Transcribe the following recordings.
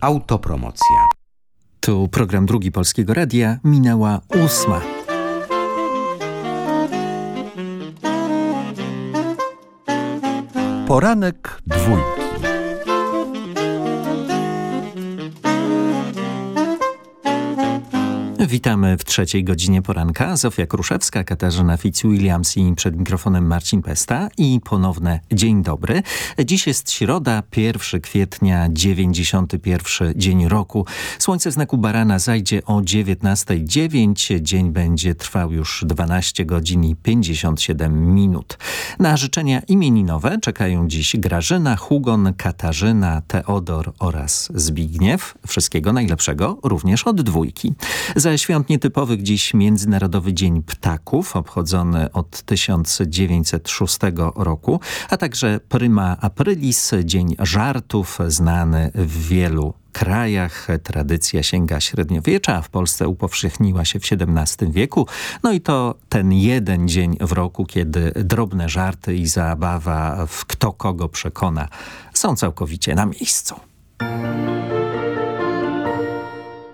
Autopromocja. Tu program Drugi Polskiego Radia. Minęła ósma. Poranek dwójki. Witamy w trzeciej godzinie poranka. Zofia Kruszewska, Katarzyna Fitzwilliams i przed mikrofonem Marcin Pesta i ponowne dzień dobry. Dziś jest środa, 1 kwietnia, 91 dzień roku. Słońce w znaku barana zajdzie o 19.09. Dzień będzie trwał już 12 godzin i 57 minut. Na życzenia imieninowe czekają dziś Grażyna, Hugon, Katarzyna, Teodor oraz Zbigniew. Wszystkiego najlepszego również od dwójki. Świąt nietypowych dziś Międzynarodowy Dzień Ptaków, obchodzony od 1906 roku, a także Prima Aprilis, Dzień Żartów, znany w wielu krajach. Tradycja sięga średniowiecza, a w Polsce upowszechniła się w XVII wieku. No i to ten jeden dzień w roku, kiedy drobne żarty i zabawa w kto kogo przekona są całkowicie na miejscu.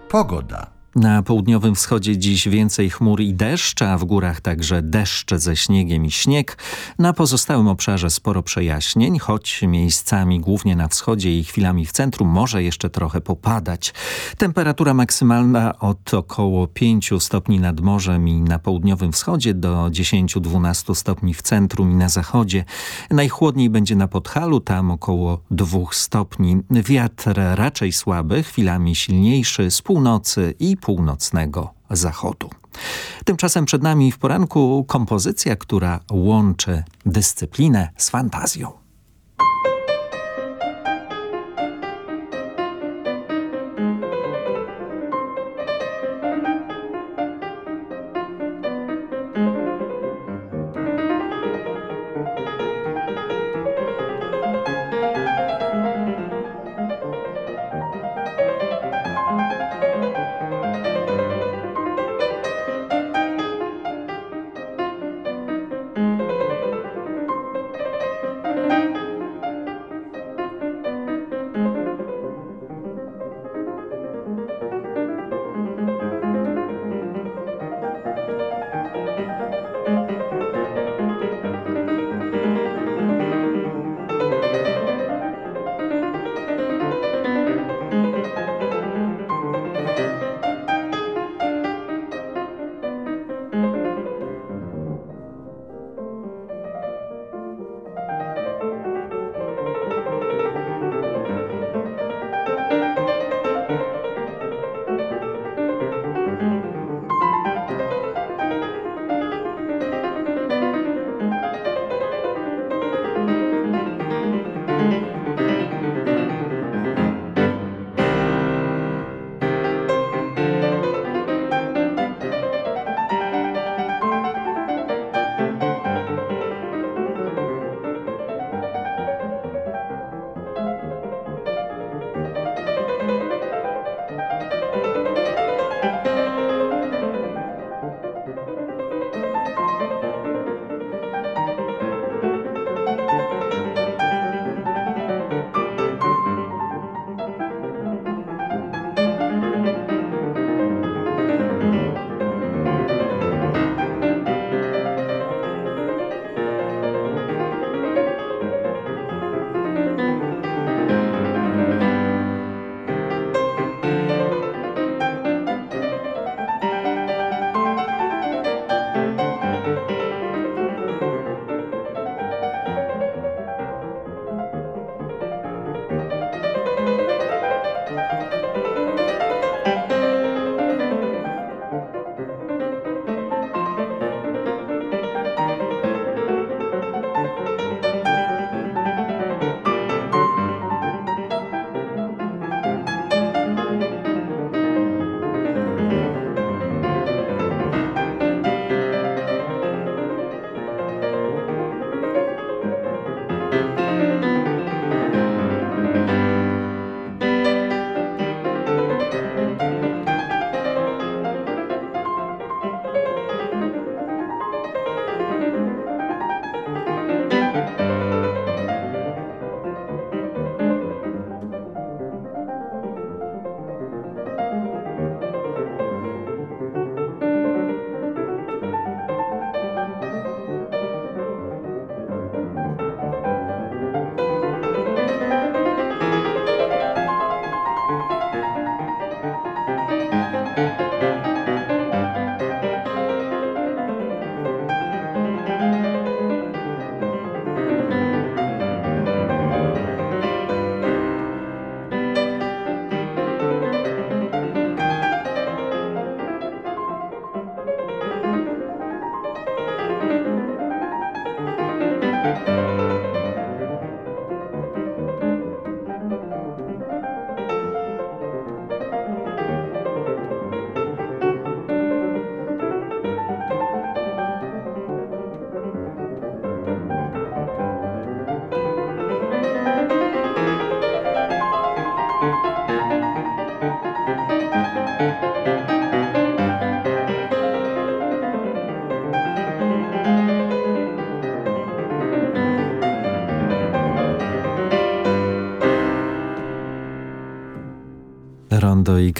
Pogoda. Na południowym wschodzie dziś więcej chmur i deszcz, a w górach także deszcze ze śniegiem i śnieg. Na pozostałym obszarze sporo przejaśnień, choć miejscami głównie na wschodzie i chwilami w centrum może jeszcze trochę popadać. Temperatura maksymalna od około 5 stopni nad morzem i na południowym wschodzie do 10-12 stopni w centrum i na zachodzie. Najchłodniej będzie na Podhalu, tam około 2 stopni. Wiatr raczej słaby, chwilami silniejszy z północy i północnego zachodu. Tymczasem przed nami w poranku kompozycja, która łączy dyscyplinę z fantazją.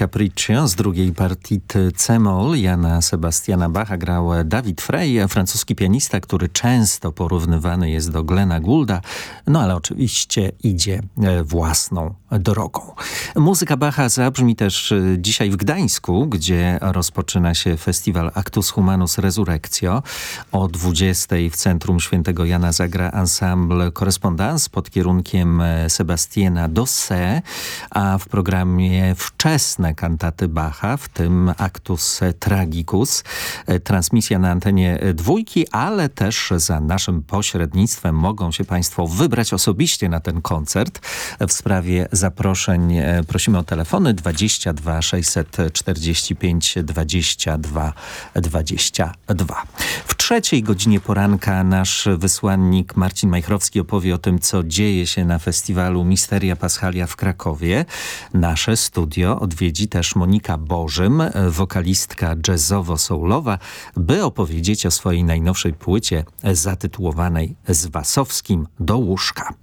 Capriccio z drugiej partii C-moll. Jana Sebastiana Bacha grał Dawid Frey, francuski pianista, który często porównywany jest do Glena Goulda, no ale oczywiście idzie e, własną drogą. Muzyka Bacha zabrzmi też e, dzisiaj w Gdańsku, gdzie rozpoczyna się festiwal Actus Humanus Resurrectio. O 20 w Centrum Świętego Jana zagra ensemble Correspondance pod kierunkiem e, Sebastiana Dosse, a w programie wczesne kantaty Bacha, w tym Actus Tragicus. E, transmisja na antenie dwójki, ale też za naszym pośrednictwem mogą się Państwo wybrać osobiście na ten koncert. W sprawie zaproszeń e, prosimy o telefony 22 645 22 22. W trzeciej godzinie poranka nasz wysłannik Marcin Majchrowski opowie o tym, co dzieje się na festiwalu Misteria Paschalia w Krakowie. Nasze studio odwiedzi też Monika Bożym, wokalistka jazzowo-soulowa, by opowiedzieć o swojej najnowszej płycie zatytułowanej Z Wasowskim do łóżka.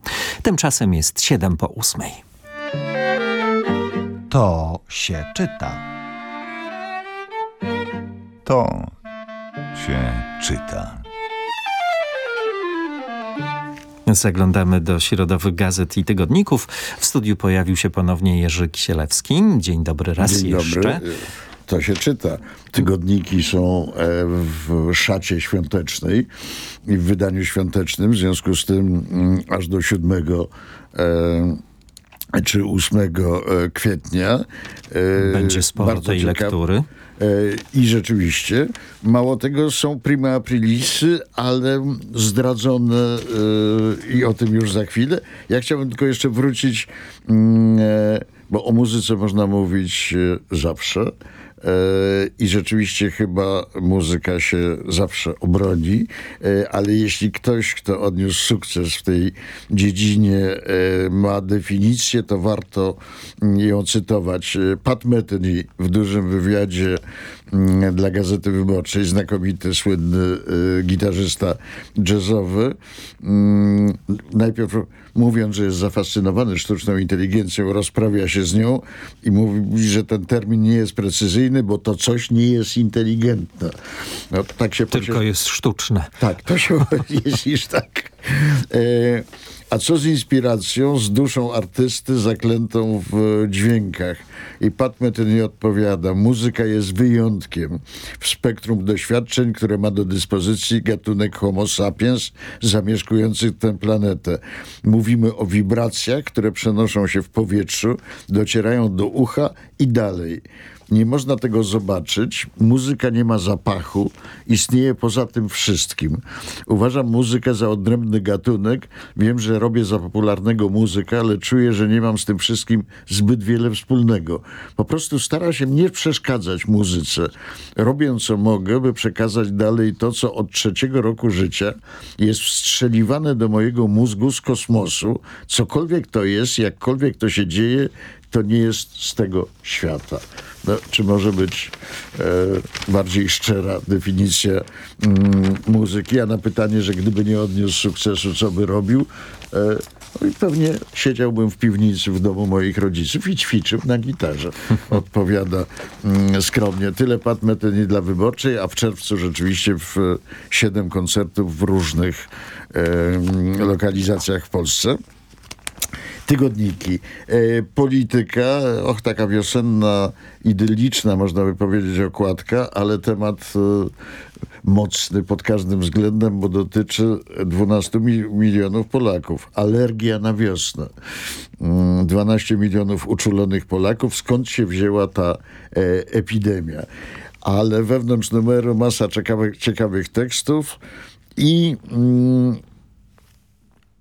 Tymczasem jest 7 po 8. To się czyta. To się czyta. Zaglądamy do środowych gazet i tygodników. W studiu pojawił się ponownie Jerzy Kisielewski. Dzień dobry raz Dzień jeszcze. Dobry. To się czyta. Tygodniki są e, w szacie świątecznej i w wydaniu świątecznym. W związku z tym mm, aż do 7 e, czy 8 e, kwietnia. e, Będzie sporo bardzo tej ciekaw- lektury. E, I rzeczywiście, mało tego, są prima aprilisy, ale zdradzone i o tym już za chwilę. Ja chciałbym tylko jeszcze wrócić, mm, bo o muzyce można mówić zawsze. E, I rzeczywiście chyba muzyka się zawsze obroni, e, ale jeśli ktoś, kto odniósł sukces w tej dziedzinie, e, ma definicję, to warto ją cytować. Pat Metheny w dużym wywiadzie mm, dla Gazety Wyborczej, znakomity, słynny gitarzysta jazzowy, mm, najpierw mówiąc, że jest zafascynowany sztuczną inteligencją, rozprawia się z nią i mówi, że ten termin nie jest precyzyjny, bo to coś nie jest inteligentne. No, tak się Tylko jest sztuczne. tak, to się jest iż tak. E, a co z inspiracją, z duszą artysty zaklętą w dźwiękach? I Pat Metheny odpowiada, muzyka jest wyjątkiem w spektrum doświadczeń, które ma do dyspozycji gatunek homo sapiens zamieszkujących tę planetę. Mówimy o wibracjach, które przenoszą się w powietrzu, docierają do ucha i dalej. Nie można tego zobaczyć. Muzyka nie ma zapachu. Istnieje poza tym wszystkim. Uważam muzykę za odrębny gatunek. Wiem, że robię za popularnego muzyka, ale czuję, że nie mam z tym wszystkim zbyt wiele wspólnego. Po prostu staram się nie przeszkadzać muzyce. Robię co mogę, by przekazać dalej to, co od trzeciego roku życia jest wstrzeliwane do mojego mózgu z kosmosu. Cokolwiek to jest, jakkolwiek to się dzieje, to nie jest z tego świata. No, czy może być e, bardziej szczera definicja mm, muzyki? A na pytanie, że gdyby nie odniósł sukcesu, co by robił? E, no i pewnie siedziałbym w piwnicy w domu moich rodziców i ćwiczył na gitarze. Odpowiada mm, skromnie. Tyle Pat Metheny dla Wyborczej, a w czerwcu rzeczywiście w siedem koncertów w różnych e, lokalizacjach w Polsce. Tygodniki. E, polityka, och, taka wiosenna, idylliczna, można by powiedzieć, okładka, ale temat e, mocny pod każdym względem, bo dotyczy 12 milionów Polaków. Alergia na wiosnę. 12 mm, milionów uczulonych Polaków. Skąd się wzięła ta e, epidemia? Ale wewnątrz numeru masa ciekawych, ciekawych tekstów i mm,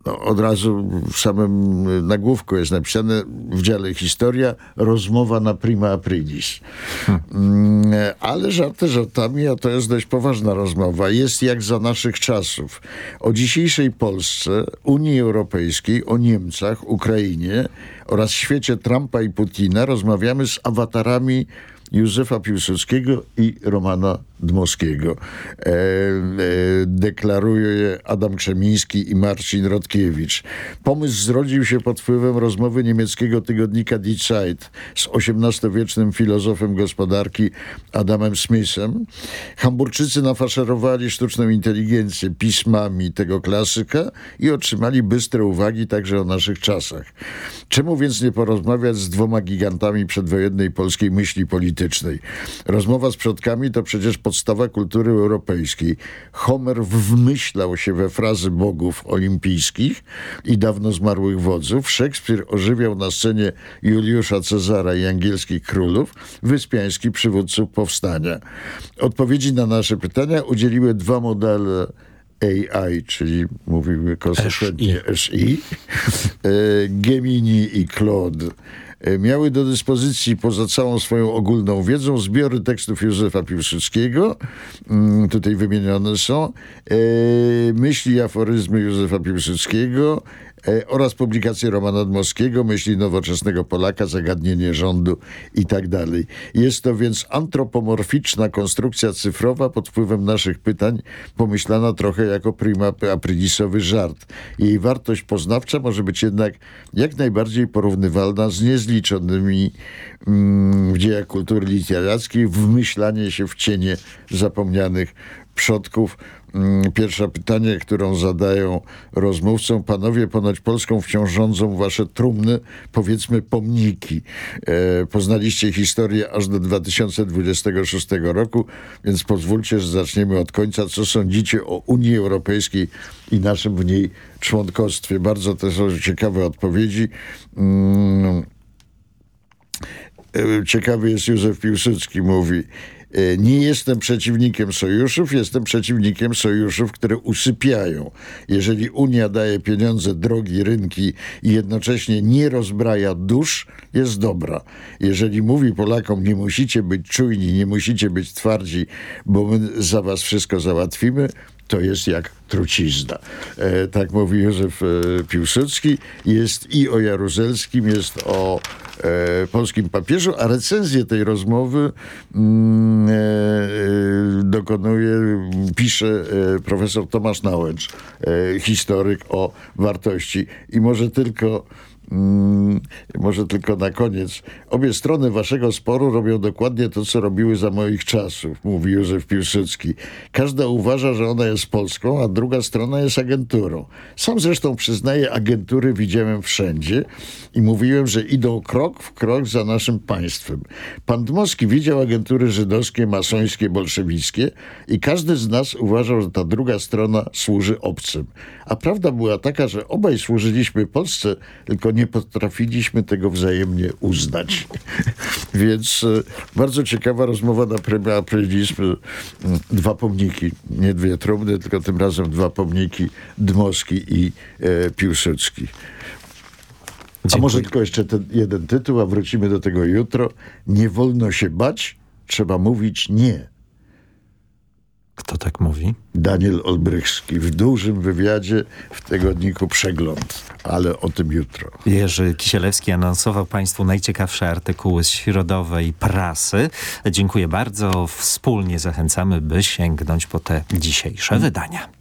no, od razu w samym nagłówku jest napisane w dziale historia rozmowa na prima aprilis. Hmm. Ale żarty żartami, a to jest dość poważna rozmowa. Jest jak za naszych czasów. O dzisiejszej Polsce, Unii Europejskiej, o Niemcach, Ukrainie oraz świecie Trumpa i Putina rozmawiamy z awatarami Józefa Piłsudskiego i Romana Dmowskiego. E, e, deklaruje Adam Krzemiński i Marcin Rotkiewicz. Pomysł zrodził się pod wpływem rozmowy niemieckiego tygodnika Die Zeit z XVIII-wiecznym filozofem gospodarki Adamem Smithem. Hamburczycy nafaszerowali sztuczną inteligencję pismami tego klasyka i otrzymali bystre uwagi także o naszych czasach. Czemu więc nie porozmawiać z dwoma gigantami przedwojennej polskiej myśli politycznej? Rozmowa z przodkami to przecież podstawa kultury europejskiej. Homer wmyślał się we frazy bogów olimpijskich i dawno zmarłych wodzów. Szekspir ożywiał na scenie Juliusza Cezara i angielskich królów, wyspiański przywódców powstania. Odpowiedzi na nasze pytania udzieliły dwa modele AI, czyli mówimy konsekwentnie SI, e, Gemini i Claude. E, miały do dyspozycji poza całą swoją ogólną wiedzą zbiory tekstów Józefa Piłsudskiego, mm, tutaj wymienione są, e, myśli i aforyzmy Józefa Piłsudskiego, oraz publikacje Romana Dmowskiego, Myśli nowoczesnego Polaka, Zagadnienie rządu i tak dalej. Jest to więc antropomorficzna konstrukcja cyfrowa pod wpływem naszych pytań, pomyślana trochę jako prima aprilisowy żart. Jej wartość poznawcza może być jednak jak najbardziej porównywalna z niezliczonymi mm, w dziejach kultury literackiej wmyślanie się w cienie zapomnianych przodków. Mm, pierwsze pytanie, którą zadają rozmówcom. Panowie, ponoć Polską wciąż rządzą wasze trumny, powiedzmy pomniki. E, poznaliście historię aż do 2026 roku, więc pozwólcie, że zaczniemy od końca. Co sądzicie o Unii Europejskiej i naszym w niej członkostwie? Bardzo to są ciekawe odpowiedzi. Mm, e, ciekawy jest Józef Piłsudski, mówi nie jestem przeciwnikiem sojuszów, jestem przeciwnikiem sojuszów, które usypiają. Jeżeli Unia daje pieniądze, drogi, rynki i jednocześnie nie rozbraja dusz, jest dobra. Jeżeli mówi Polakom, nie musicie być czujni, nie musicie być twardzi, bo my za was wszystko załatwimy, to jest jak trucizna. E, tak mówi Józef e, Piłsudski. Jest i o Jaruzelskim, jest o e, polskim papieżu, a recenzję tej rozmowy mm, e, e, dokonuje, pisze profesor Tomasz Nałęcz, historyk o wartości. I może tylko Mm, może tylko na koniec. Obie strony waszego sporu robią dokładnie to, co robiły za moich czasów, mówi Józef Piłsudski. Każda uważa, że ona jest Polską, a druga strona jest agenturą. Sam zresztą przyznaję, agentury widziałem wszędzie i mówiłem, że idą krok w krok za naszym państwem. Pan Dmowski widział agentury żydowskie, masońskie, bolszewickie i każdy z nas uważał, że ta druga strona służy obcym. A prawda była taka, że obaj służyliśmy Polsce, tylko nie potrafiliśmy tego wzajemnie uznać. Więc e, bardzo ciekawa rozmowa na premia aprylizm. E, dwa pomniki, nie dwie trumny, tylko tym razem dwa pomniki Dmowski i e, Piłsudski. A może tylko jeszcze ten jeden tytuł, a wrócimy do tego jutro. Nie wolno się bać, trzeba mówić nie. Kto tak mówi? Daniel Olbrychski w dużym wywiadzie w tygodniku Przegląd, ale o tym jutro. Jerzy Kisielewski anonsował Państwu najciekawsze artykuły z środowej prasy. Dziękuję bardzo. Wspólnie zachęcamy, by sięgnąć po te dzisiejsze wydania.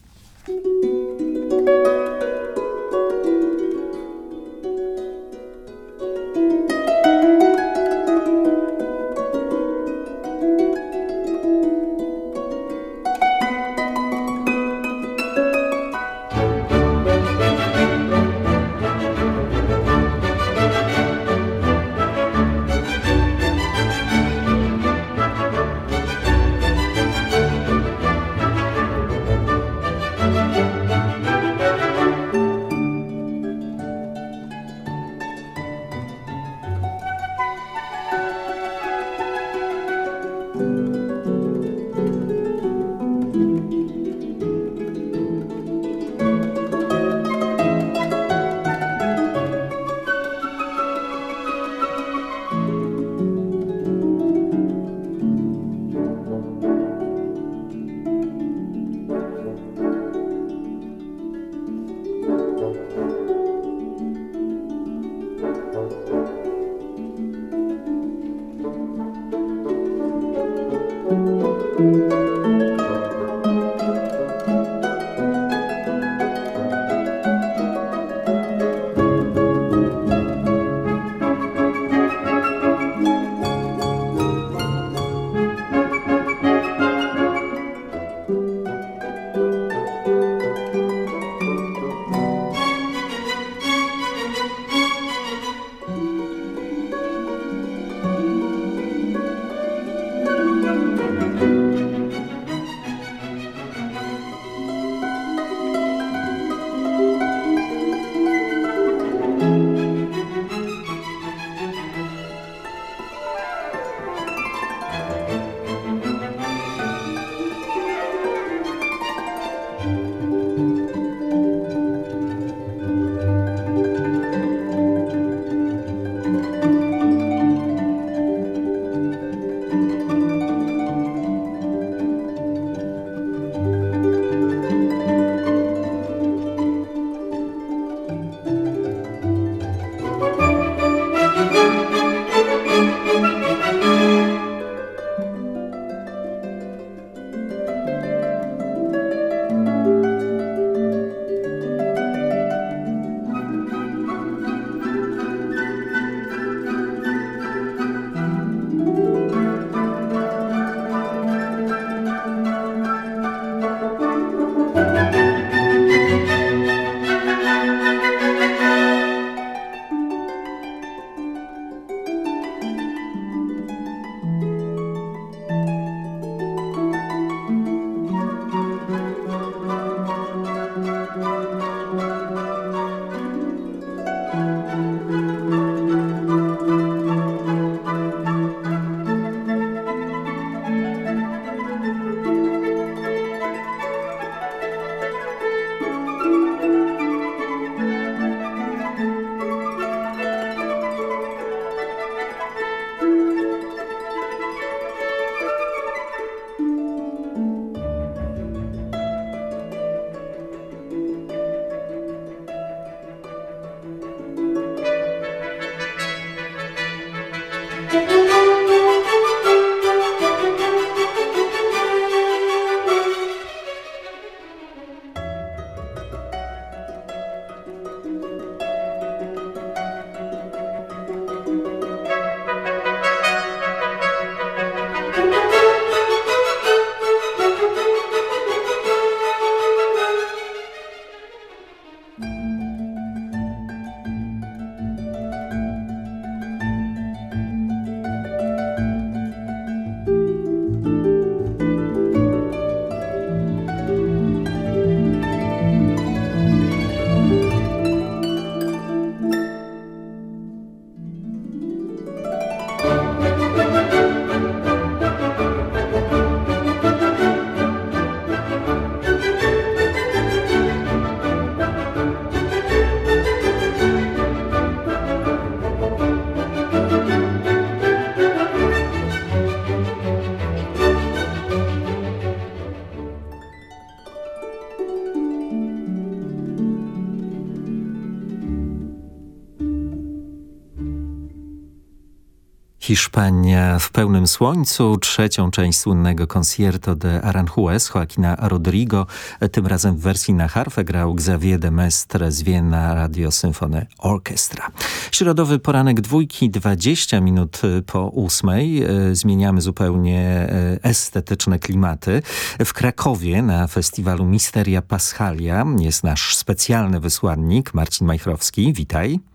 Hiszpania w pełnym słońcu, trzecią część słynnego Concierto de Aranjuez Joaquina Rodrigo, tym razem w wersji na harfę grał Xavier de Mestre z Vienna Radio Symphony Orchestra. Środowy poranek dwójki, 20 minut po ósmej. Zmieniamy zupełnie e, estetyczne klimaty. W Krakowie na festiwalu Misteria Paschalia jest nasz specjalny wysłannik Marcin Majchrowski. Witaj.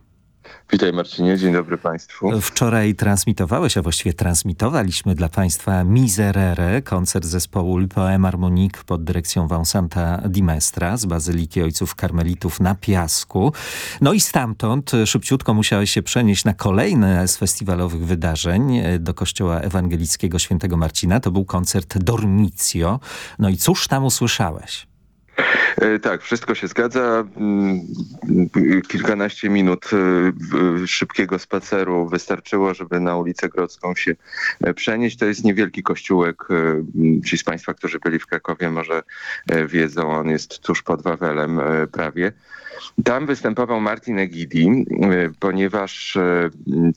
Witaj Marcinie, dzień dobry Państwu. Wczoraj transmitowałeś, a właściwie transmitowaliśmy dla Państwa Miserere, koncert zespołu Le Poème Harmonique pod dyrekcją Vincenta Di Mestra z Bazyliki Ojców Karmelitów na Piasku. No i stamtąd szybciutko musiałeś się przenieść na kolejne z festiwalowych wydarzeń do Kościoła Ewangelickiego Świętego Marcina. To był koncert Dormicjo. No i cóż tam usłyszałeś? E, tak, wszystko się zgadza. Mm, kilkanaście minut e, szybkiego spaceru wystarczyło, żeby na ulicę Grodzką się e, przenieść. To jest niewielki kościółek. Ci z Państwa, którzy byli w Krakowie może wiedzą, on jest tuż pod Wawelem prawie. Tam występował Martin Egidi, ponieważ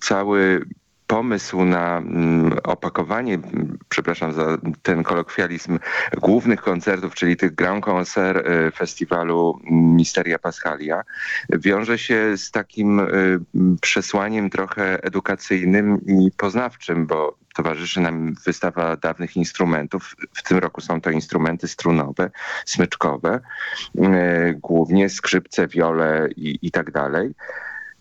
cały pomysł na mm, opakowanie, przepraszam za ten kolokwializm, głównych koncertów, czyli tych grand concert y, festiwalu Misteria Paschalia, wiąże się z takim y, przesłaniem trochę edukacyjnym i poznawczym, bo towarzyszy nam wystawa dawnych instrumentów. W tym roku są to instrumenty strunowe, smyczkowe, y, głównie skrzypce, wiole i, i tak dalej.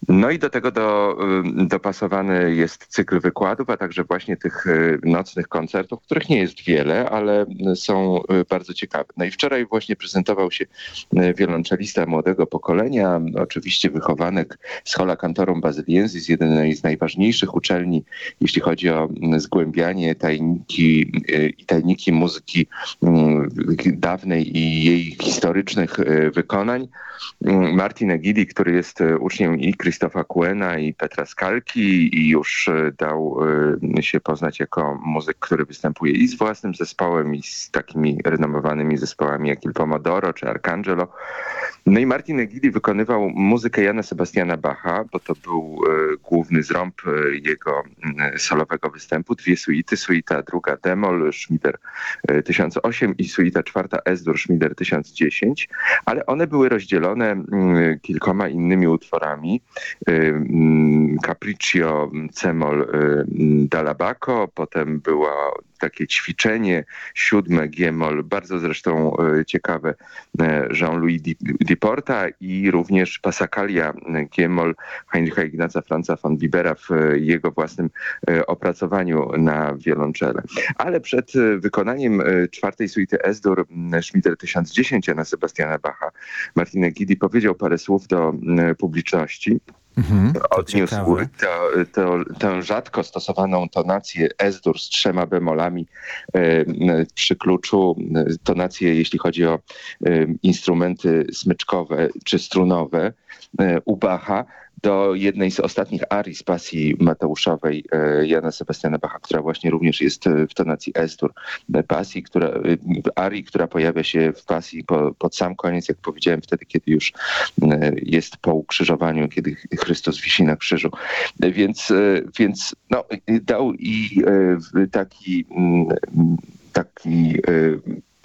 No i do tego do, dopasowany jest cykl wykładów, a także właśnie tych y, nocnych koncertów, których nie jest wiele, ale są y, bardzo ciekawe. No i wczoraj właśnie prezentował się y, wiolonczelista młodego pokolenia, oczywiście wychowanek z Hola Cantorum Basiliensis, jednej z najważniejszych uczelni, jeśli chodzi o zgłębianie tajniki i tajniki muzyki dawnej i jej historycznych wykonań. Martin Egidi, który jest uczniem i Krzysztofa Kuena i Petra Skalki i już e, dał e, się poznać jako muzyk, który występuje i z własnym zespołem i z takimi renomowanymi zespołami jak Il Pomodoro czy Arcangelo. No i Martin Egidi wykonywał muzykę Jana Sebastiana Bacha, bo to był e, główny zrąb jego solowego występu. Dwie suity, suita druga Demol Schmider 1008 i suita czwarta Esdur Schmider 1010, ale one były rozdzielone kilkoma innymi utworami. Y, mm, Capriccio Cemol y, Dalabaco, potem było takie ćwiczenie siódme Giemol, bardzo zresztą y, ciekawe Jean-Louis Diporta i również Pasakalia Giemol Heinricha Ignaca Franza von Bibera w jego własnym opracowaniu na wiolonczele. Ale przed wykonaniem czwartej suity Esdur Schmider 1010 Jana Sebastiana Bacha Martin Gidi powiedział parę słów do publiczności Mhm, odniósł to, to, tę rzadko stosowaną tonację S-dur z trzema bemolami e, przy kluczu, tonację jeśli chodzi o e, instrumenty smyczkowe czy strunowe e, u Bacha, do jednej z ostatnich arii z pasji Mateuszowej e, Jana Sebastiana Bacha, która właśnie również jest e, w tonacji Estur. E, pasji, która, arii, która pojawia się w pasji po, pod sam koniec, jak powiedziałem, wtedy, kiedy już jest po ukrzyżowaniu, kiedy Chrystus wisi na krzyżu. Więc, więc no, dał i taki taki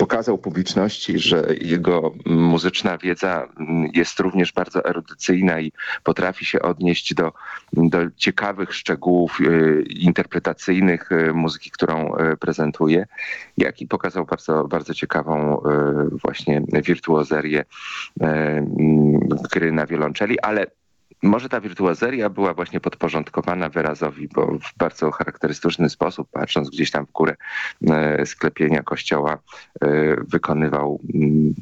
pokazał publiczności, że jego muzyczna wiedza jest również bardzo erudycyjna i potrafi się odnieść do, do ciekawych szczegółów y, interpretacyjnych y, muzyki, którą y, prezentuje, jak i pokazał bardzo, bardzo ciekawą właśnie wirtuozerię gry na wiolonczeli, ale może ta wirtuazeria była właśnie podporządkowana wyrazowi, bo w bardzo charakterystyczny sposób, patrząc gdzieś tam w górę e, sklepienia kościoła, e, wykonywał mm,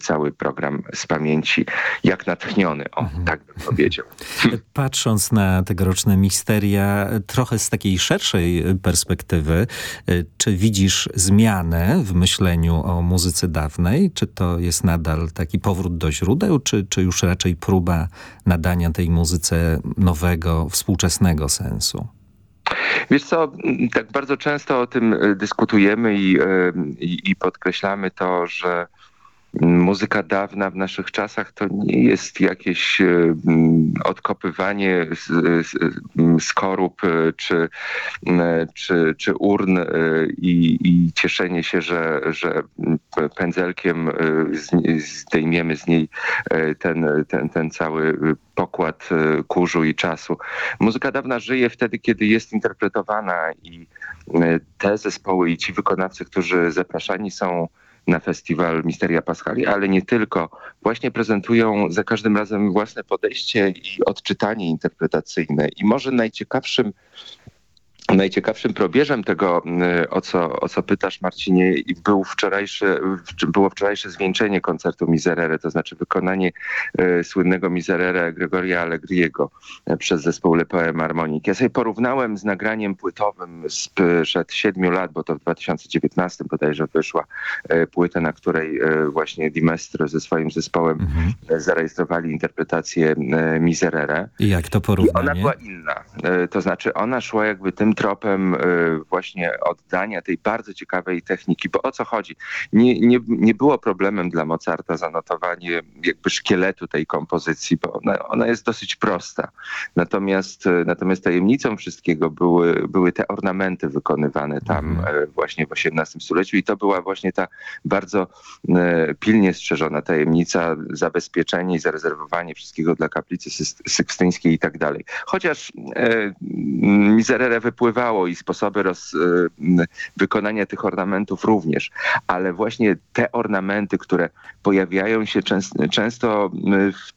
cały program z pamięci, jak natchniony, o, mhm. tak bym powiedział. Patrząc na tegoroczne misteria, trochę z takiej szerszej perspektywy, e, czy widzisz zmianę w myśleniu o muzyce dawnej? Czy to jest nadal taki powrót do źródeł, czy, czy już raczej próba nadania tej tej muzyce nowego, współczesnego sensu? Wiesz co, tak bardzo często o tym e, dyskutujemy i, e, i, i podkreślamy to, że muzyka dawna w naszych czasach to nie jest jakieś odkopywanie skorup czy, czy, czy urn i, i cieszenie się, że, że pędzelkiem zdejmiemy z niej ten, ten, ten cały pokład kurzu i czasu. Muzyka dawna żyje wtedy, kiedy jest interpretowana i te zespoły i ci wykonawcy, którzy zapraszani są na festiwal Misteria Paschali, ale nie tylko. Właśnie prezentują za każdym razem własne podejście i odczytanie interpretacyjne. I może najciekawszym Najciekawszym probierzem tego, y, o co, o co pytasz Marcinie, był wczorajszy, było wczorajsze zwieńczenie koncertu Miserere, to znaczy wykonanie y, słynnego Miserere Gregoria Allegriego y, przez zespół Le Poème Harmonique. Ja sobie porównałem z nagraniem płytowym sprzed siedmiu lat, bo to w 2019 bodajże wyszła płyta, na której właśnie Dimestro ze swoim zespołem mhm. zarejestrowali interpretację Miserere. I jak to porównanie? I ona była inna. To znaczy ona szła jakby tym tropem y, właśnie oddania tej bardzo ciekawej techniki, bo o co chodzi? Nie, nie, nie było problemem dla Mozarta zanotowanie jakby szkieletu tej kompozycji, bo ona, ona jest dosyć prosta. Natomiast, y, natomiast tajemnicą wszystkiego były, były te ornamenty wykonywane tam mhm. Y, właśnie w XVIII stuleciu i to była właśnie ta bardzo pilnie strzeżona tajemnica, zabezpieczenie i zarezerwowanie wszystkiego dla kaplicy sykstyńskiej i tak dalej. Chociaż e, Miserere wypływa wpływało i sposoby roz, y, wykonania tych ornamentów również, ale właśnie te ornamenty, które pojawiają się często, często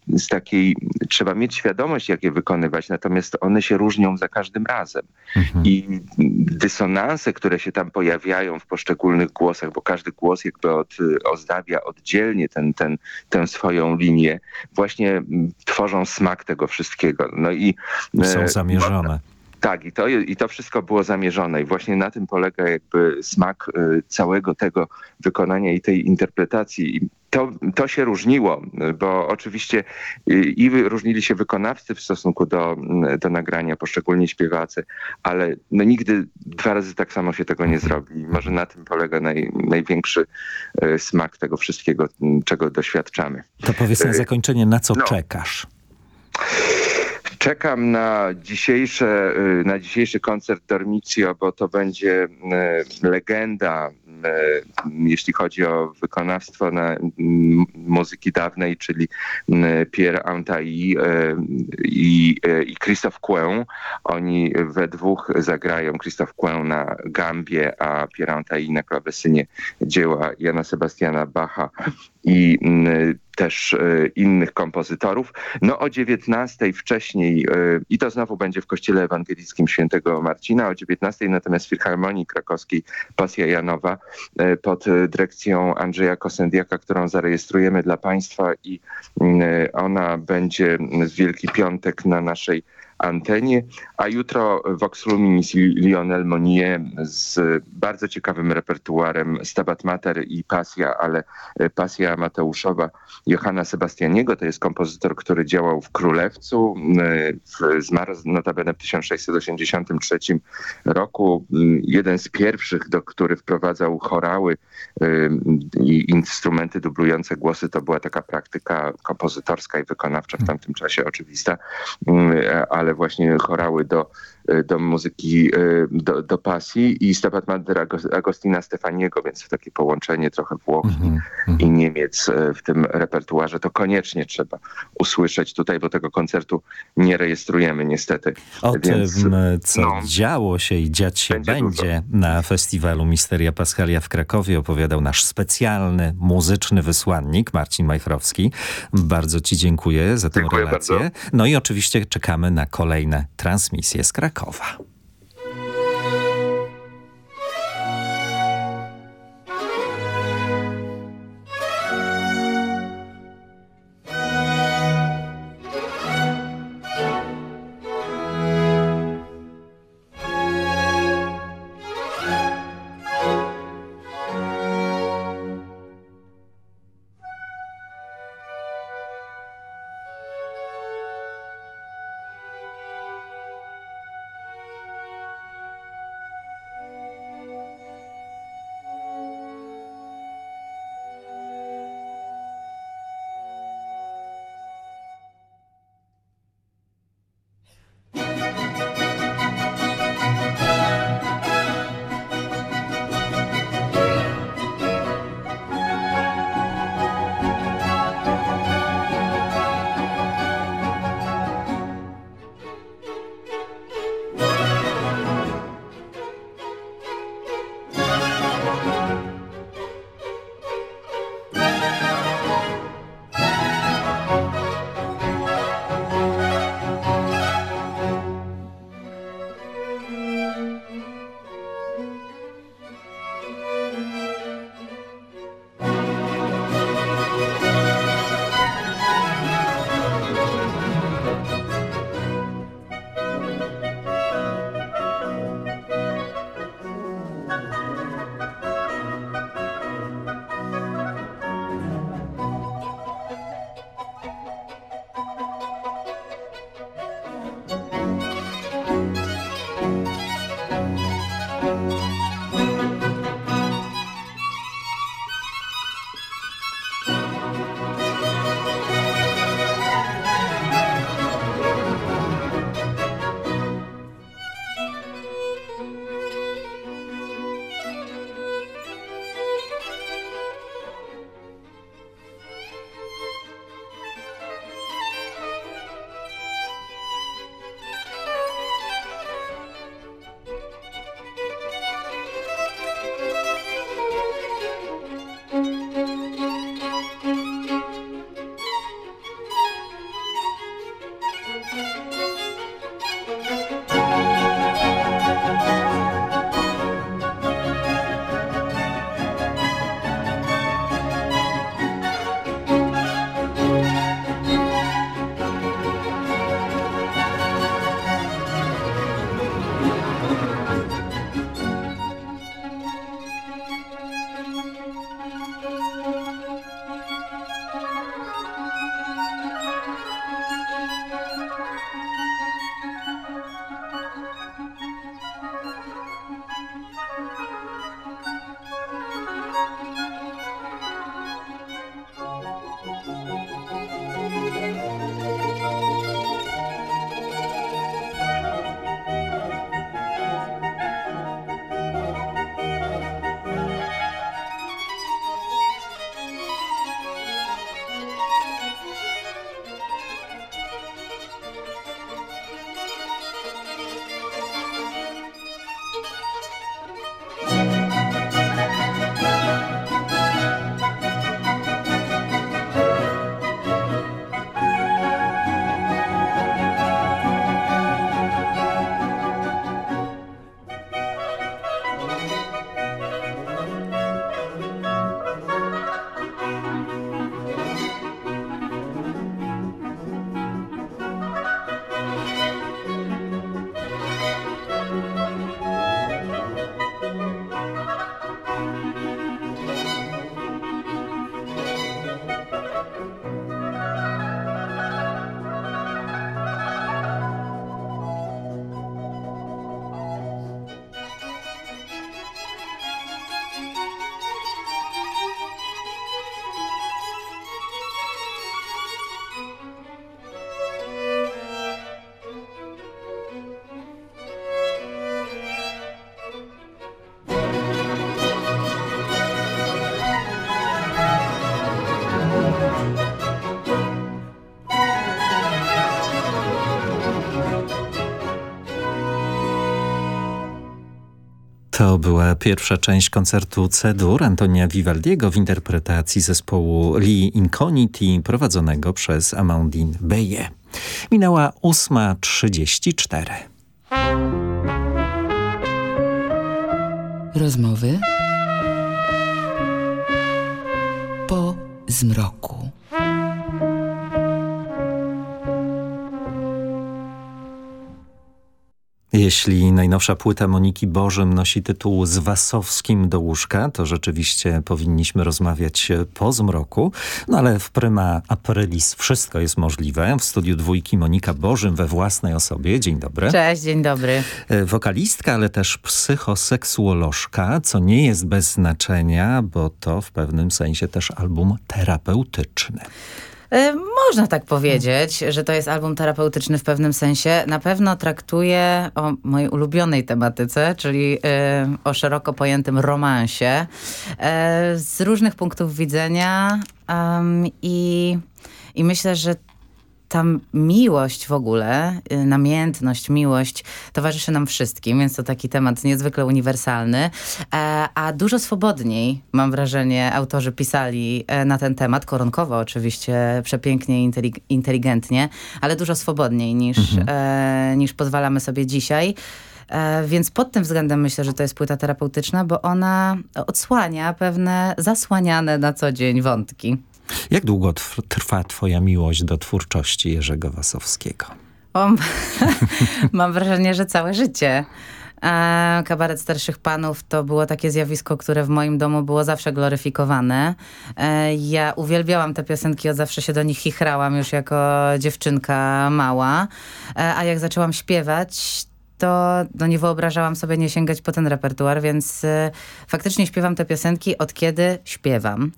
z takiej, trzeba mieć świadomość, jak je wykonywać, natomiast one się różnią za każdym razem. Mhm. I dysonanse, które się tam pojawiają w poszczególnych głosach, bo każdy głos jakby od, ozdabia oddzielnie ten, ten, tę swoją linię, właśnie tworzą smak tego wszystkiego. No i są e, zamierzone. Tak, i to, i to wszystko było zamierzone i właśnie na tym polega jakby smak y, całego tego wykonania i tej interpretacji. I to, to się różniło, bo oczywiście y, i różnili się wykonawcy w stosunku do, do nagrania, poszczególni śpiewacy, ale no nigdy dwa razy tak samo się tego nie zrobi. I może na tym polega naj, największy y, smak tego wszystkiego, czego doświadczamy. To powiedz na zakończenie, na co no. czekasz? Czekam na, dzisiejsze, y, na dzisiejszy koncert Dormicio, bo to będzie y, legenda, y, jeśli chodzi o wykonawstwo na muzyki dawnej, czyli Pierre Antailly i, i Christophe Quin. Oni we dwóch zagrają Christophe Quin na gambie, a Pierre Antailly na klawesynie dzieła Jana Sebastiana Bacha i też e, innych kompozytorów. No o 19 wcześniej, e, i to znowu będzie w Kościele Ewangelickim Świętego Marcina, o 19 natomiast w Filharmonii Krakowskiej Pasja Janowa e, pod dyrekcją Andrzeja Kosendiaka, którą zarejestrujemy dla Państwa i ona będzie w Wielki Piątek na naszej antenie, a jutro Vox Luminis Lionel Monnier z bardzo ciekawym repertuarem Stabat Mater i Pasja, ale Pasja Mateuszowa Johanna Sebastianiego, to jest kompozytor, który działał w Królewcu, zmarł notabene w 1683 roku. Jeden z pierwszych, do który wprowadzał chorały i instrumenty dublujące głosy, to była taka praktyka kompozytorska i wykonawcza w tamtym czasie oczywista, ale właśnie chorały do do muzyki, y, do, do pasji i Stabat Agostina Stefaniego, więc takie połączenie trochę Włoch mm -hmm. i Niemiec y, w tym repertuarze to koniecznie trzeba usłyszeć tutaj, bo tego koncertu nie rejestrujemy niestety. O więc, tym, co no, działo się i dziać się będzie, będzie na festiwalu Misteria Paschalia w Krakowie opowiadał nasz specjalny muzyczny wysłannik Marcin Majchrowski. Bardzo Ci dziękuję za tę dziękuję relację. Bardzo. No i oczywiście czekamy na kolejne transmisje z Krakowa. Krakowa. To była pierwsza część koncertu C-dur Antonia Vivaldiego w interpretacji zespołu Lee Incogniti prowadzonego przez Amandine Beje. Minęła 8.34. Rozmowy po zmroku. Jeśli najnowsza płyta Moniki Bożym nosi tytuł Z Wasowskim do łóżka, to rzeczywiście powinniśmy rozmawiać po zmroku. No ale w Prima Aprilis wszystko jest możliwe. W studiu dwójki Monika Bożym we własnej osobie. Dzień dobry. Cześć, dzień dobry. E, wokalistka, ale też psychoseksuolożka, co nie jest bez znaczenia, bo to w pewnym sensie też album terapeutyczny. E, można tak powiedzieć, że to jest album terapeutyczny w pewnym sensie. Na pewno traktuje o mojej ulubionej tematyce, czyli e, o szeroko pojętym romansie e, z różnych punktów widzenia i, i myślę, że ta miłość w ogóle, y, namiętność, miłość towarzyszy nam wszystkim, więc to taki temat niezwykle uniwersalny, e, a dużo swobodniej, mam wrażenie, autorzy pisali e, na ten temat, koronkowo oczywiście, przepięknie i inteligentnie, ale dużo swobodniej niż, mhm. E, niż pozwalamy sobie dzisiaj. Więc pod tym względem myślę, że to jest płyta terapeutyczna, bo ona odsłania pewne zasłaniane na co dzień wątki. Jak długo trwa twoja miłość do twórczości Jerzego Wasowskiego? O, mam wrażenie, że całe życie. Kabaret Starszych Panów to było takie zjawisko, które w moim domu było zawsze gloryfikowane. E, ja uwielbiałam te piosenki, od zawsze się do nich chichrałam już jako dziewczynka mała. E, a jak zaczęłam śpiewać, to no nie wyobrażałam sobie nie sięgać po ten repertuar, więc e, faktycznie śpiewam te piosenki od kiedy śpiewam.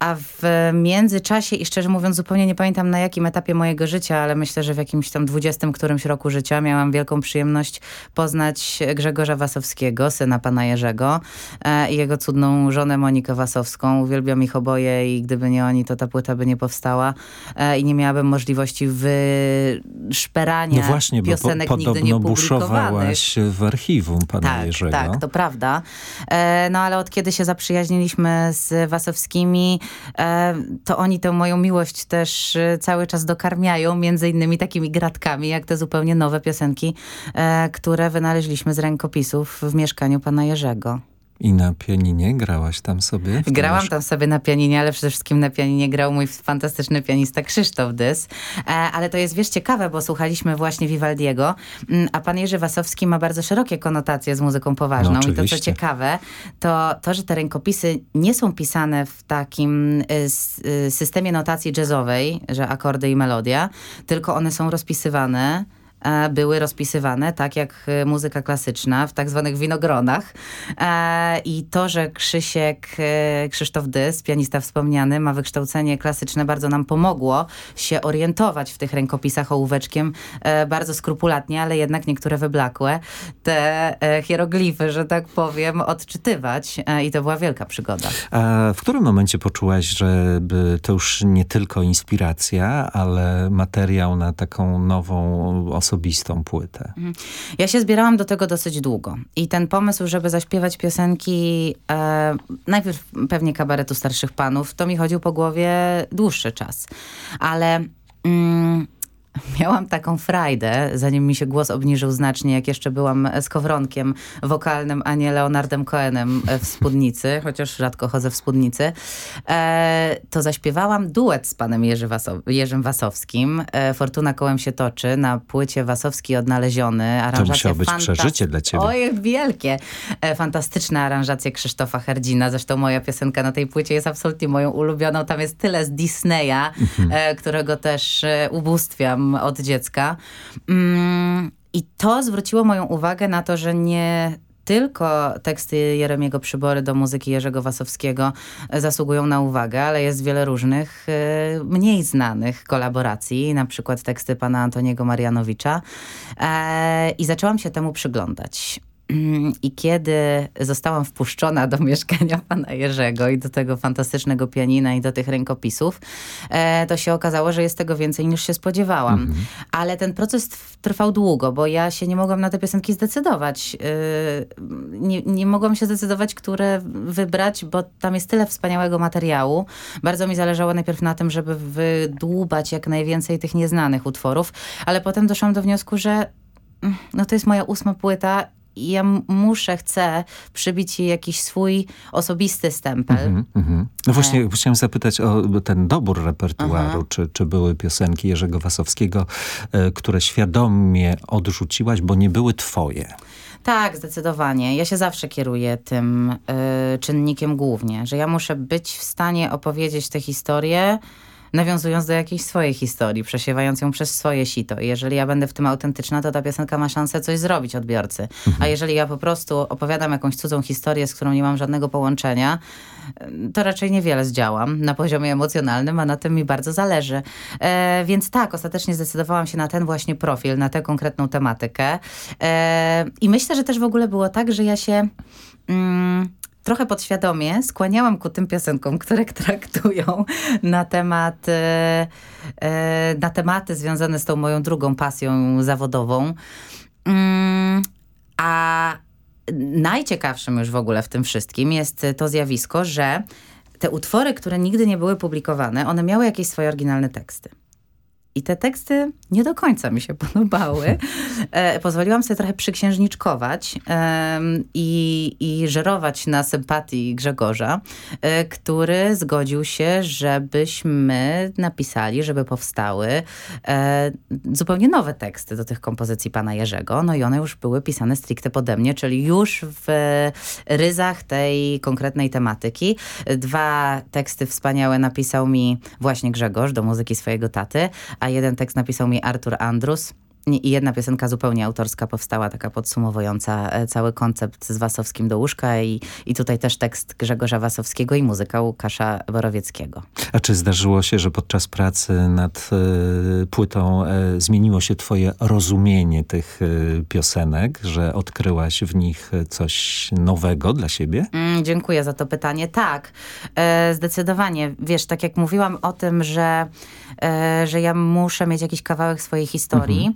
W międzyczasie i szczerze mówiąc zupełnie nie pamiętam na jakim etapie mojego życia, ale myślę, że w jakimś tam dwudziestym którymś roku życia miałam wielką przyjemność poznać Grzegorza Wasowskiego, syna pana Jerzego e, i jego cudną żonę Monikę Wasowską. Uwielbiam ich oboje i gdyby nie oni, to ta płyta by nie powstała e, i nie miałabym możliwości wyszperania no właśnie, piosenek bo po, nigdy nie buszowałaś w archiwum pana tak, Jerzego. Tak, to prawda. E, no ale od kiedy się zaprzyjaźniliśmy z Wasowskimi, to oni tę moją miłość też e, cały czas dokarmiają, między innymi takimi gratkami, jak te zupełnie nowe piosenki, e, które wynaleźliśmy z rękopisów w mieszkaniu pana Jerzego. I na pianinie grałaś tam sobie? Grałam tam sobie na pianinie, ale przede wszystkim na pianinie grał mój fantastyczny pianista Krzysztof Dys. E, ale to jest, wiesz, ciekawe, bo słuchaliśmy właśnie Vivaldiego, mm, a pan Jerzy Wasowski ma bardzo szerokie konotacje z muzyką poważną. No, I to, co ciekawe, to to, że te rękopisy nie są pisane w takim y, y, systemie notacji jazzowej, że akordy i melodia, tylko one są rozpisywane były rozpisywane, tak jak e, muzyka klasyczna, w tak zwanych winogronach. E, I to, że Krzysiek, Krzysztof Dys, pianista wspomniany, ma wykształcenie klasyczne, bardzo nam pomogło się orientować w tych rękopisach ołóweczkiem bardzo skrupulatnie, ale jednak niektóre wyblakłe, te hieroglify, że tak powiem, odczytywać. I to była wielka przygoda. A w którym momencie poczułaś, że to już nie tylko inspiracja, ale materiał na taką nową osobę osobistą płytę. Mhm. Ja się zbierałam do tego dosyć długo. I ten pomysł, żeby zaśpiewać piosenki e, najpierw pewnie kabaretu starszych panów, to mi chodził po głowie dłuższy czas. Ale... Mm, miałam taką frajdę, zanim mi się głos obniżył znacznie, jak jeszcze byłam skowronkiem wokalnym, a nie Leonardem Cohenem w spódnicy, chociaż rzadko chodzę w spódnicy, e, to zaśpiewałam duet z panem Jerzy Wasow Jerzym Wasowskim. E, Fortuna kołem się toczy, na płycie Wasowski odnaleziony. To musiało być przeżycie dla ciebie. Oj, wielkie. E, fantastyczne aranżacje Krzysztofa Herdzina. Zresztą moja piosenka na tej płycie jest absolutnie moją ulubioną. Tam jest tyle z Disneya, mhm. e, którego też e, od dziecka. Mm, I to zwróciło moją uwagę na to, że nie tylko teksty Jeremiego Przybory do muzyki Jerzego Wasowskiego zasługują na uwagę, ale jest wiele różnych y, mniej znanych kolaboracji, na przykład teksty pana Antoniego Marianowicza. E, I zaczęłam się temu przyglądać. I kiedy zostałam wpuszczona do mieszkania pana Jerzego i do tego fantastycznego pianina i do tych rękopisów, e, to się okazało, że jest tego więcej niż się spodziewałam. Mhm. Ale ten proces trwał długo, bo ja się nie mogłam na te piosenki zdecydować. E, nie, nie mogłam się zdecydować, które wybrać, bo tam jest tyle wspaniałego materiału. Bardzo mi zależało najpierw na tym, żeby wydłubać jak najwięcej tych nieznanych utworów, ale potem doszłam do wniosku, że mm, no to jest moja ósma płyta ja muszę, chcę przybić jej jakiś swój osobisty stempel. Mm -hmm, No właśnie e. chciałem zapytać o ten dobór repertuaru. Czy, czy były piosenki Jerzego Wasowskiego, e, które świadomie odrzuciłaś, bo nie były twoje? Tak, zdecydowanie. Ja się zawsze kieruję tym y, czynnikiem głównie, że ja muszę być w stanie opowiedzieć tę historię nawiązując do jakiejś swojej historii, przesiewając ją przez swoje sito. I jeżeli ja będę w tym autentyczna, to ta piosenka ma szansę coś zrobić odbiorcy. Mhm. A jeżeli ja po prostu opowiadam jakąś cudzą historię, z którą nie mam żadnego połączenia, to raczej niewiele zdziałam na poziomie emocjonalnym, a na tym mi bardzo zależy. E, więc tak, ostatecznie zdecydowałam się na ten właśnie profil, na tę konkretną tematykę. E, I myślę, że też w ogóle było tak, że ja się... Mm, trochę podświadomie skłaniałam ku tym piosenkom, które traktują na temat, e, e, na tematy związane z tą moją drugą pasją zawodową. Mm, a najciekawszym już w ogóle w tym wszystkim jest to zjawisko, że te utwory, które nigdy nie były publikowane, one miały jakieś swoje oryginalne teksty. I te teksty nie do końca mi się podobały. E, pozwoliłam sobie trochę przyksiężniczkować i, i żerować na sympatii Grzegorza, e, który zgodził się, żebyśmy napisali, żeby powstały e, zupełnie nowe teksty do tych kompozycji pana Jerzego. No i one już były pisane stricte pode mnie, czyli już w ryzach tej konkretnej tematyki. Dwa teksty wspaniałe napisał mi właśnie Grzegorz do muzyki swojego taty, a jeden tekst napisał mi Artur Andrus. I jedna piosenka zupełnie autorska powstała, taka podsumowująca e, cały koncept z Wasowskim do łóżka i, i tutaj też tekst Grzegorza Wasowskiego i muzyka Łukasza Borowieckiego. A czy zdarzyło się, że podczas pracy nad y, płytą y, zmieniło się twoje rozumienie tych y, piosenek, że odkryłaś w nich coś nowego dla siebie? Mm, dziękuję za to pytanie. Tak, zdecydowanie. Wiesz, tak jak mówiłam o tym, że że ja muszę mieć jakiś kawałek swojej historii. Mhm.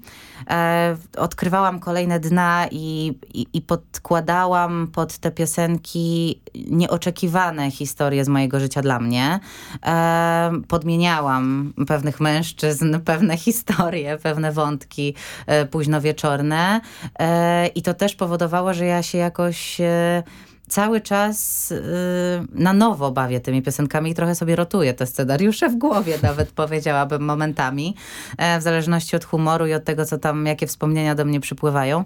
E, odkrywałam kolejne dna i, i, i, podkładałam pod te piosenki nieoczekiwane historie z mojego życia dla mnie. E, podmieniałam pewnych mężczyzn, pewne historie, pewne wątki późno wieczorne i to też powodowało, że ja się jakoś cały czas y, na nowo bawię tymi piosenkami i trochę sobie rotuję te scenariusze w głowie, nawet powiedziałabym momentami, e, w zależności od humoru i od tego, co tam, jakie wspomnienia do mnie przypływają.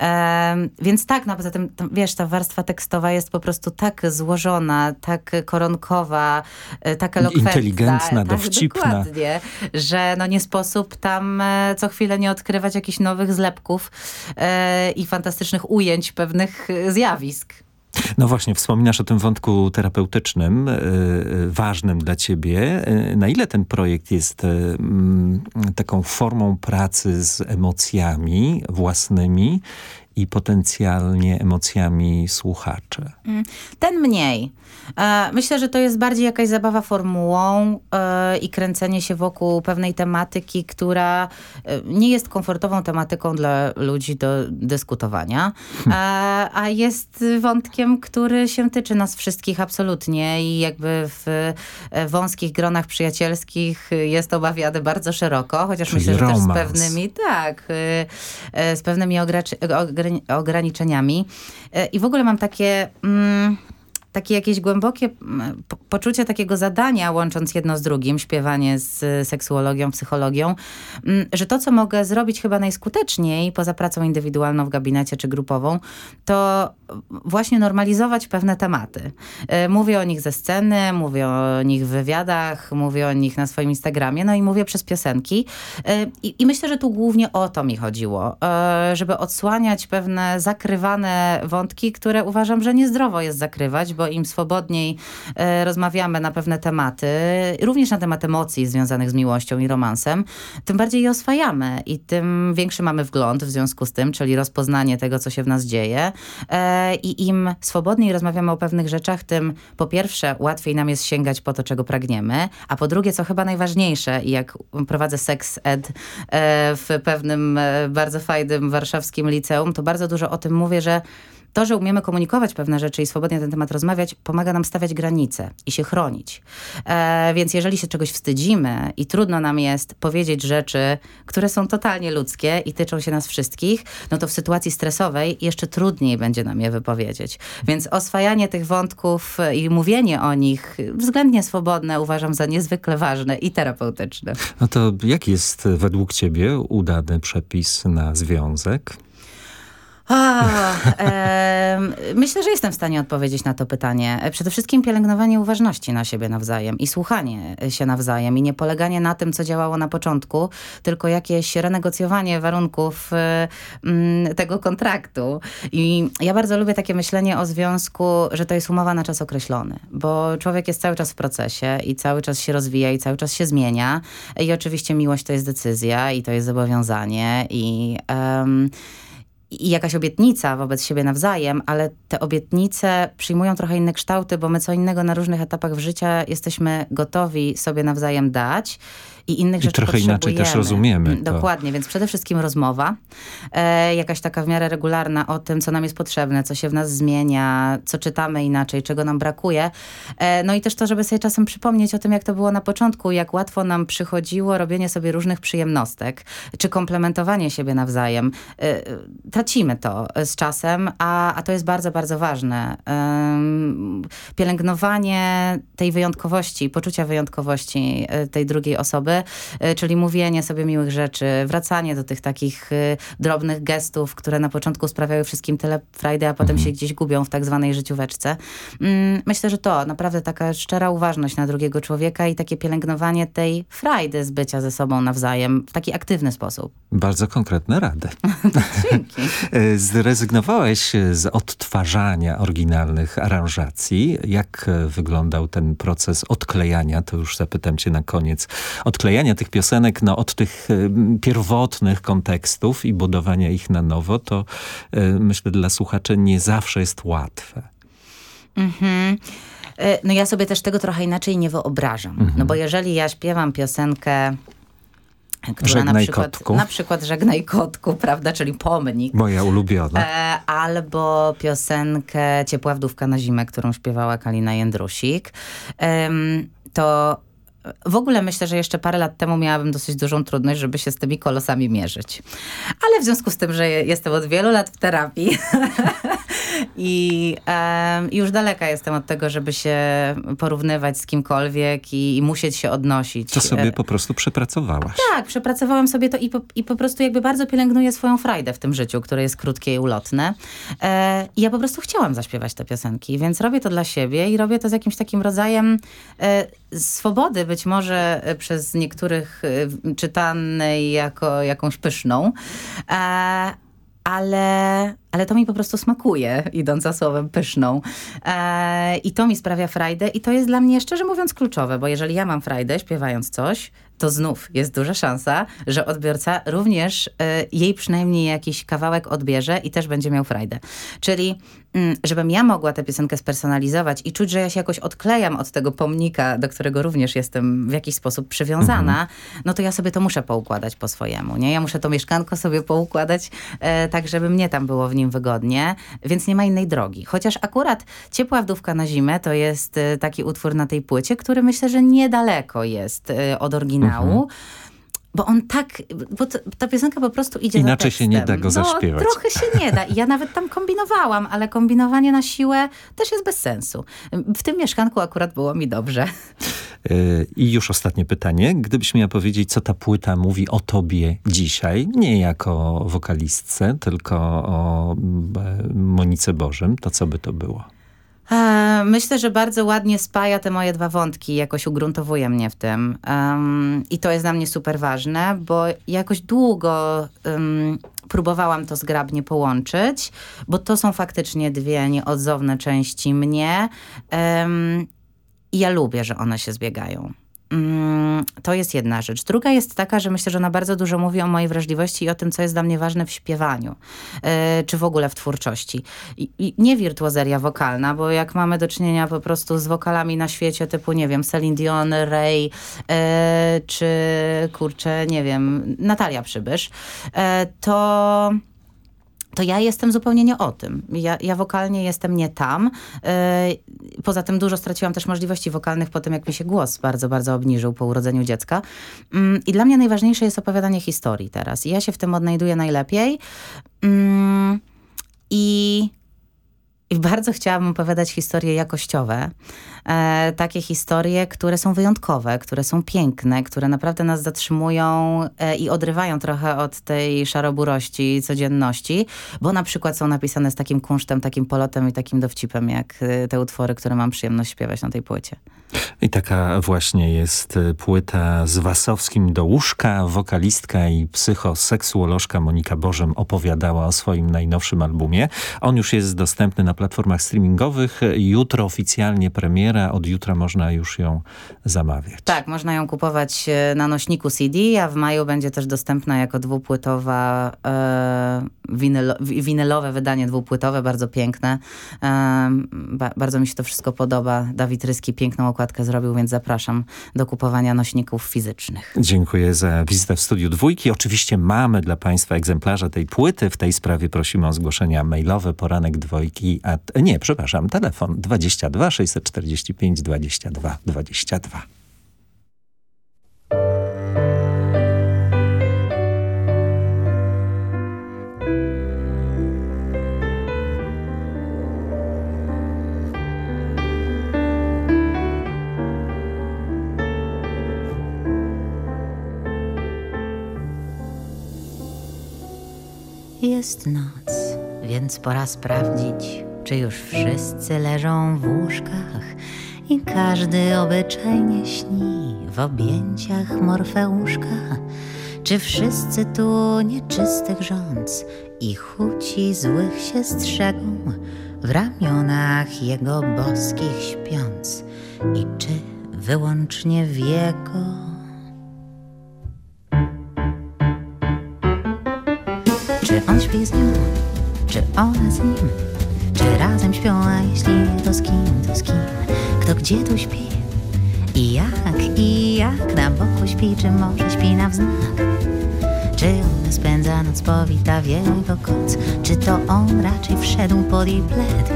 E, więc tak, no poza tym, wiesz, ta warstwa tekstowa jest po prostu tak złożona, tak koronkowa, e, tak elokwentna. Inteligentna, tak, dowcipna. Dokładnie, że no nie sposób tam co chwilę nie odkrywać jakichś nowych zlepków i fantastycznych ujęć pewnych zjawisk. No właśnie, wspominasz o tym wątku terapeutycznym, yy, ważnym dla ciebie. Yy, na ile ten projekt jest yy, taką formą pracy z emocjami własnymi i potencjalnie emocjami słuchaczy? Mm, ten mniej. E, myślę, że to jest bardziej jakaś zabawa formułą e, i kręcenie się wokół pewnej tematyki, która e, nie jest komfortową tematyką dla ludzi do dyskutowania, a jest wątkiem, który się tyczy nas wszystkich absolutnie i jakby w wąskich gronach przyjacielskich jest obawiany bardzo szeroko, chociaż Czyli myślę, że romans. też z pewnymi, tak, z pewnymi ograniczeniami. I w ogóle mam takie... Mm, takie jakieś głębokie poczucie takiego zadania, łącząc jedno z drugim, śpiewanie z seksuologią, psychologią, że to, co mogę zrobić chyba najskuteczniej, poza pracą indywidualną w gabinecie czy grupową, to właśnie normalizować pewne tematy. E, mówię o nich ze sceny, mówię o nich w wywiadach, mówię o nich na swoim Instagramie, no i mówię przez piosenki. E, I, i myślę, że tu głównie o to mi chodziło, żeby odsłaniać pewne zakrywane wątki, które uważam, że niezdrowo jest zakrywać, bo bo im swobodniej e, rozmawiamy na pewne tematy, również na temat emocji związanych z miłością i romansem, tym bardziej je oswajamy i tym większy mamy wgląd w związku z tym, czyli rozpoznanie tego, co się w nas dzieje. E, I im swobodniej rozmawiamy o pewnych rzeczach, tym po pierwsze łatwiej nam jest sięgać po to, czego pragniemy, a po drugie, co chyba najważniejsze, i jak prowadzę seks ed e, w pewnym bardzo fajnym warszawskim liceum, to bardzo dużo o tym mówię, że to, że umiemy komunikować pewne rzeczy i swobodnie na ten temat rozmawiać, pomaga nam stawiać granice i się chronić. E, więc jeżeli się czegoś wstydzimy i trudno nam jest powiedzieć rzeczy, które są totalnie ludzkie i tyczą się nas wszystkich, no to w sytuacji stresowej jeszcze trudniej będzie nam je wypowiedzieć. Więc oswajanie tych wątków i mówienie o nich względnie swobodne uważam za niezwykle ważne i terapeutyczne. No to jaki jest według ciebie udany przepis na związek? A, e, myślę, że jestem w stanie odpowiedzieć na to pytanie. Przede wszystkim pielęgnowanie uważności na siebie nawzajem i słuchanie się nawzajem i nie poleganie na tym, co działało na początku, tylko jakieś renegocjowanie warunków e, tego kontraktu. I ja bardzo lubię takie myślenie o związku, że to jest umowa na czas określony, bo człowiek jest cały czas w procesie i cały czas się rozwija i cały czas się zmienia. I oczywiście miłość to jest decyzja i to jest zobowiązanie i... Um, i jakaś obietnica wobec siebie nawzajem, ale te obietnice przyjmują trochę inne kształty, bo my co innego na różnych etapach w życia jesteśmy gotowi sobie nawzajem dać i innych I rzeczy trochę inaczej też rozumiemy. To. Dokładnie, więc przede wszystkim rozmowa, e, jakaś taka w miarę regularna o tym, co nam jest potrzebne, co się w nas zmienia, co czytamy inaczej, czego nam brakuje. E, no i też to, żeby sobie czasem przypomnieć o tym, jak to było na początku, jak łatwo nam przychodziło robienie sobie różnych przyjemnostek, czy komplementowanie siebie nawzajem. E, tracimy to z czasem, a, a to jest bardzo, bardzo ważne. Pielęgnowanie tej wyjątkowości, poczucia wyjątkowości e, tej drugiej osoby, E, czyli mówienie sobie miłych rzeczy, wracanie do tych takich e, drobnych gestów, które na początku sprawiały wszystkim tyle frajdy, a potem mhm. się gdzieś gubią w tak zwanej życióweczce. Mm, myślę, że to naprawdę taka szczera uważność na drugiego człowieka i takie pielęgnowanie tej frajdy z bycia ze sobą nawzajem w taki aktywny sposób. Bardzo konkretne rady. Dzięki. E, zrezygnowałeś z odtwarzania oryginalnych aranżacji. Jak wyglądał ten proces odklejania? To już zapytam cię na koniec. Odklejania odklejania tych piosenek no, od tych y, pierwotnych kontekstów i budowania ich na nowo, to y, myślę dla słuchaczy nie zawsze jest łatwe. Mhm. Y, no ja sobie też tego trochę inaczej nie wyobrażam. Mhm. No bo jeżeli ja śpiewam piosenkę która Żegnaj na przykład, kotku. Na przykład Żegnaj kotku, prawda, czyli pomnik. Moja ulubiona. E, albo piosenkę Ciepła wdówka na zimę, którą śpiewała Kalina Jędrusik. E, to w ogóle myślę, że jeszcze parę lat temu miałabym dosyć dużą trudność, żeby się z tymi kolosami mierzyć. Ale w związku z tym, że jestem od wielu lat w terapii i um, już daleka jestem od tego, żeby się porównywać z kimkolwiek i, i musieć się odnosić. To sobie po prostu przepracowałaś. Tak, przepracowałam sobie to i po, i po prostu jakby bardzo pielęgnuję swoją frajdę w tym życiu, które jest krótkie i ulotne. E, I ja po prostu chciałam zaśpiewać te piosenki, więc robię to dla siebie i robię to z jakimś takim rodzajem e, swobody, być może e, przez niektórych e, czytanej jako jakąś pyszną, e, ale, ale to mi po prostu smakuje, idąc za słowem pyszną. I to mi sprawia frajdę i to jest dla mnie, szczerze mówiąc, kluczowe, bo jeżeli ja mam frajdę śpiewając coś, to znów jest duża szansa, że odbiorca również y, jej przynajmniej jakiś kawałek odbierze i też będzie miał frajdę. Czyli mm, żebym ja mogła tę piosenkę spersonalizować i czuć, że ja się jakoś odklejam od tego pomnika, do którego również jestem w jakiś sposób przywiązana, mhm. no to ja sobie to muszę poukładać po swojemu, nie? Ja muszę to mieszkanko sobie poukładać e, tak, żeby mnie tam było w nim wygodnie, więc nie ma innej drogi. Chociaż akurat Ciepła wdówka na zimę to jest e, taki utwór na tej płycie, który myślę, że niedaleko jest e, od oryginału Mhm. Bo on tak, bo ta piosenka po prostu idzie Inaczej się nie da go zaśpiewać. No, trochę się nie da. I ja nawet tam kombinowałam, ale kombinowanie na siłę też jest bez sensu. W tym mieszkanku akurat było mi dobrze. Y, I już ostatnie pytanie. Gdybyś miała powiedzieć, co ta płyta mówi o tobie dzisiaj, nie jako wokalistce, tylko o Monice Bożym, to co by to było? E, myślę, że bardzo ładnie spaja te moje dwa wątki, jakoś ugruntowuje mnie w tym. Um, I to jest dla mnie super ważne, bo jakoś długo um, próbowałam to zgrabnie połączyć, bo to są faktycznie dwie nieodzowne części mnie. Um, I ja lubię, że one się zbiegają. Mm, to jest jedna rzecz. Druga jest taka, że myślę, że ona bardzo dużo mówi o mojej wrażliwości i o tym, co jest dla mnie ważne w śpiewaniu, yy, czy w ogóle w twórczości. I, nie wirtuozeria wokalna, bo jak mamy do czynienia po prostu z wokalami na świecie typu, nie wiem, Celine Dion, Ray, yy, czy kurczę, nie wiem, Natalia Przybysz, yy, to to ja jestem zupełnie nie o tym. Ja, ja wokalnie jestem nie tam. Yy, poza tym dużo straciłam też możliwości wokalnych po tym, jak mi się głos bardzo, bardzo obniżył po urodzeniu dziecka. Yy, I dla mnie najważniejsze jest opowiadanie historii teraz. I ja się w tym odnajduję najlepiej. Yy, I i bardzo chciałabym opowiadać historie jakościowe. E, takie historie, które są wyjątkowe, które są piękne, które naprawdę nas zatrzymują e, i odrywają trochę od tej szaroburości codzienności, bo na przykład są napisane z takim kunsztem, takim polotem i takim dowcipem, jak e, te utwory, które mam przyjemność śpiewać na tej płycie. I taka właśnie jest e, płyta z Wasowskim do łóżka. Wokalistka i psychoseksuolożka Monika Bożem opowiadała o swoim najnowszym albumie. On już jest dostępny na platformach streamingowych. Jutro oficjalnie premiera. Od jutra można już ją zamawiać. Tak, można ją kupować e, na nośniku CD, a w maju będzie też dostępna jako dwupłytowa, e, winylo, winylowe wydanie dwupłytowe, bardzo piękne. E, ba, bardzo mi się to wszystko podoba. Dawid Ryski piękną okładkę zrobił, więc zapraszam do kupowania nośników fizycznych. Dziękuję za wizytę w studiu Dwójki. Oczywiście mamy dla Państwa egzemplarze tej płyty. W tej sprawie prosimy o zgłoszenia mailowe poranek dwojki. A, nie, przepraszam, telefon 22 645 22 22. Jest noc, więc pora sprawdzić, czy już wszyscy leżą w łóżkach i każdy obyczajnie śni w objęciach Morfeuszka. Czy wszyscy tu nieczystych rządz i chuci złych się strzegą w ramionach jego boskich śpiąc? I czy wyłącznie w jego Czy on śpi z nią, czy ona z nim Czy razem śpią, a jeśli nie to z kim, to z kim? Kto gdzie tu śpi? I jak, i jak Na boku śpi, czy może śpi na wznak? Czy ona spędza noc powita w jego koc? Czy to on raczej wszedł pod jej pled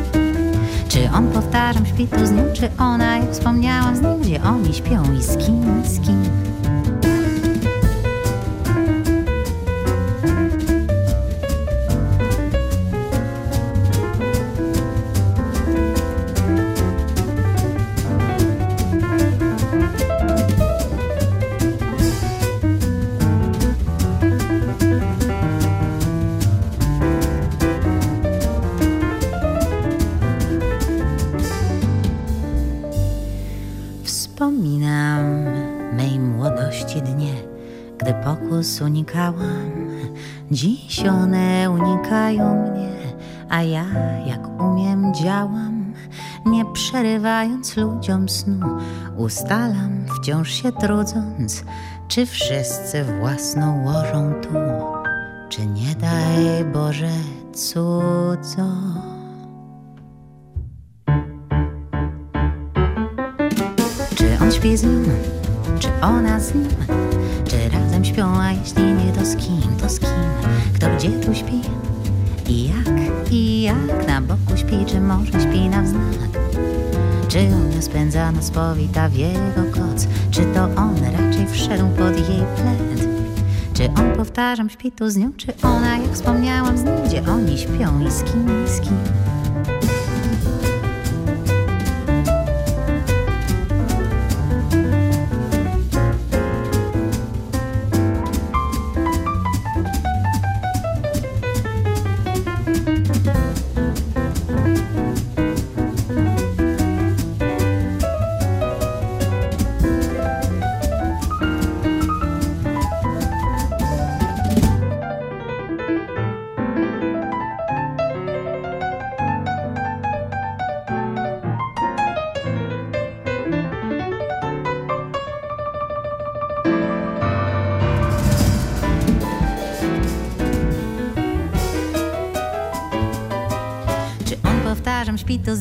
czy on, powtarzam, śpi tu z nią, czy ona, jak wspomniałam, z nim, gdzie oni śpią i z kim, z kim? Działam, nie przerywając ludziom snu, ustalam wciąż się trudząc, czy wszyscy własną łożą tu, czy nie daj Boże cudzo. Czy on śpi z nim, czy ona z nim? Czy razem śpią, a jeśli nie to z kim, to z kim? Kto gdzie tu śpi? I jak, i jak na boku śpi, czy może śpi na wznak? Czy ona spędza noc powita w jego koc? Czy to on raczej wszedł pod jej pled? Czy on, powtarzam, śpi tu z nią, czy ona, jak wspomniałam, z nim, gdzie oni śpią i z kim, i z kim?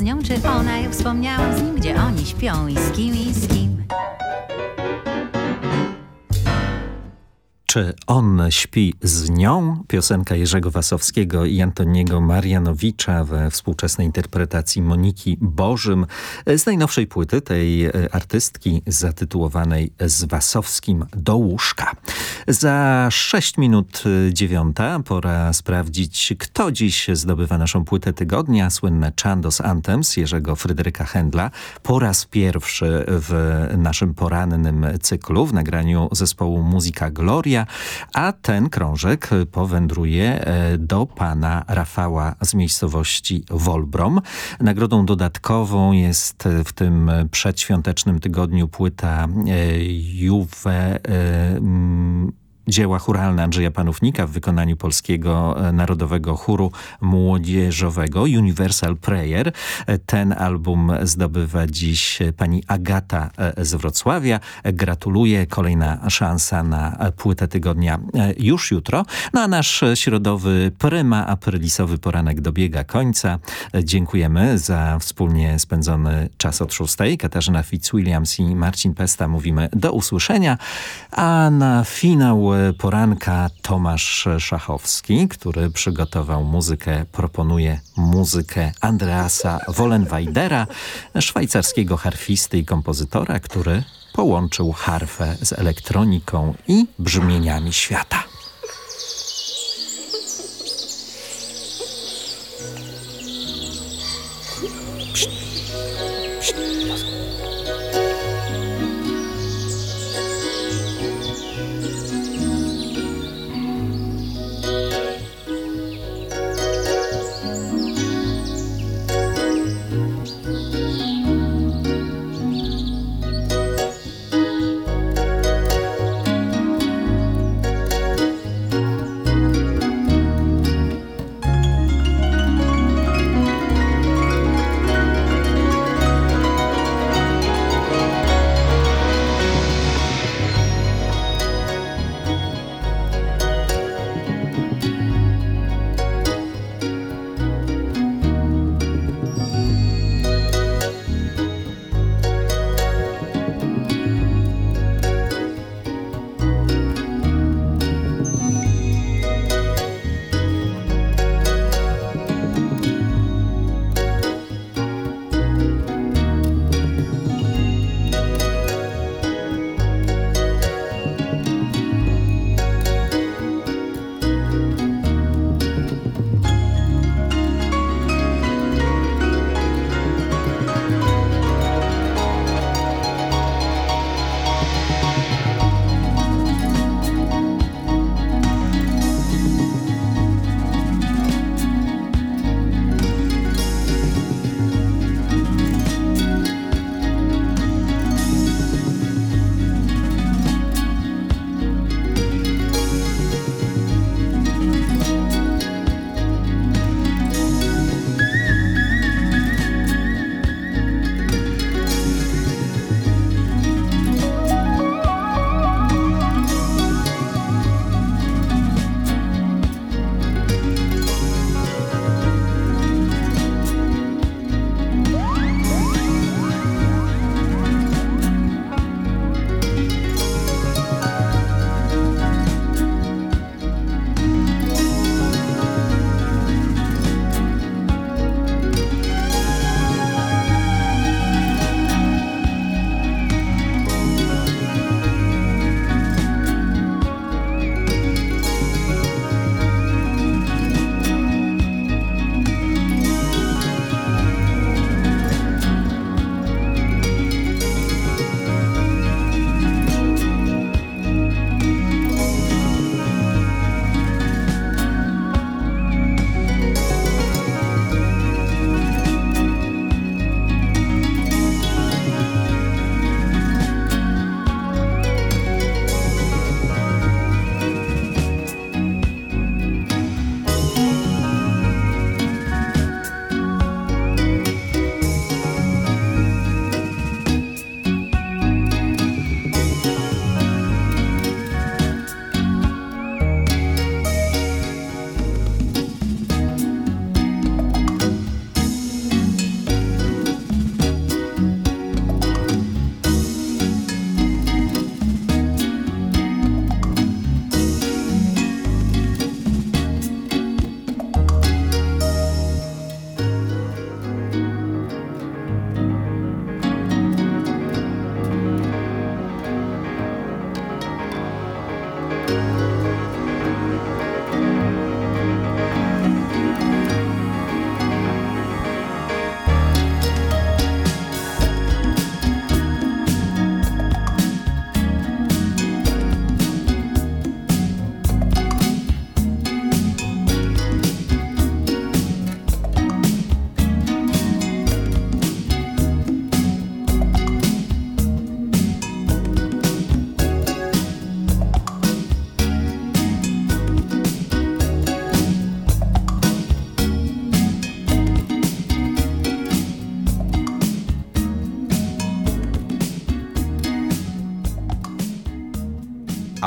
Nią, czy ona, jak wspomniałam z nim, gdzie oni śpią i z kim i z Czy on śpi z nią? Piosenka Jerzego Wasowskiego i Antoniego Marianowicza we współczesnej interpretacji Moniki Bożym z najnowszej płyty tej artystki zatytułowanej Z Wasowskim do łóżka. Za 6 minut dziewiąta pora sprawdzić, kto dziś zdobywa naszą płytę tygodnia. Słynne Chandos Anthems Jerzego Fryderyka Händla po raz pierwszy w naszym porannym cyklu w nagraniu zespołu Muzyka Gloria a ten krążek powędruje e, do pana Rafała z miejscowości Wolbrom. Nagrodą dodatkową jest w tym przedświątecznym tygodniu płyta e, Juve dzieła churalne Andrzeja Panównika w wykonaniu Polskiego e, Narodowego Chóru Młodzieżowego Universal Prayer. E, ten album zdobywa dziś pani Agata e, z Wrocławia. Gratuluję. Kolejna szansa na płytę tygodnia już jutro. No a nasz środowy prima aprilisowy poranek dobiega końca. Dziękujemy za wspólnie spędzony czas od szóstej. Katarzyna Fitzwilliams i Marcin Pesta mówimy do usłyszenia. A na finał poranka Tomasz Szachowski, który przygotował muzykę, proponuje muzykę Andreasa Wollenweidera, szwajcarskiego harfisty i kompozytora, który połączył harfę z elektroniką i brzmieniami świata.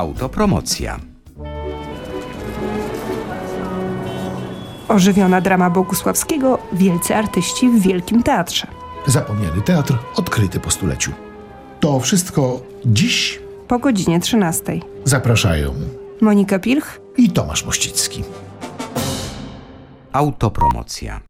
Autopromocja. Ożywiona drama Bogusławskiego Wielcy artyści w Wielkim Teatrze. Zapomniany teatr odkryty po stuleciu. To wszystko dziś Po godzinie 13. zapraszają Monika Pilch i Tomasz Mościcki. Autopromocja.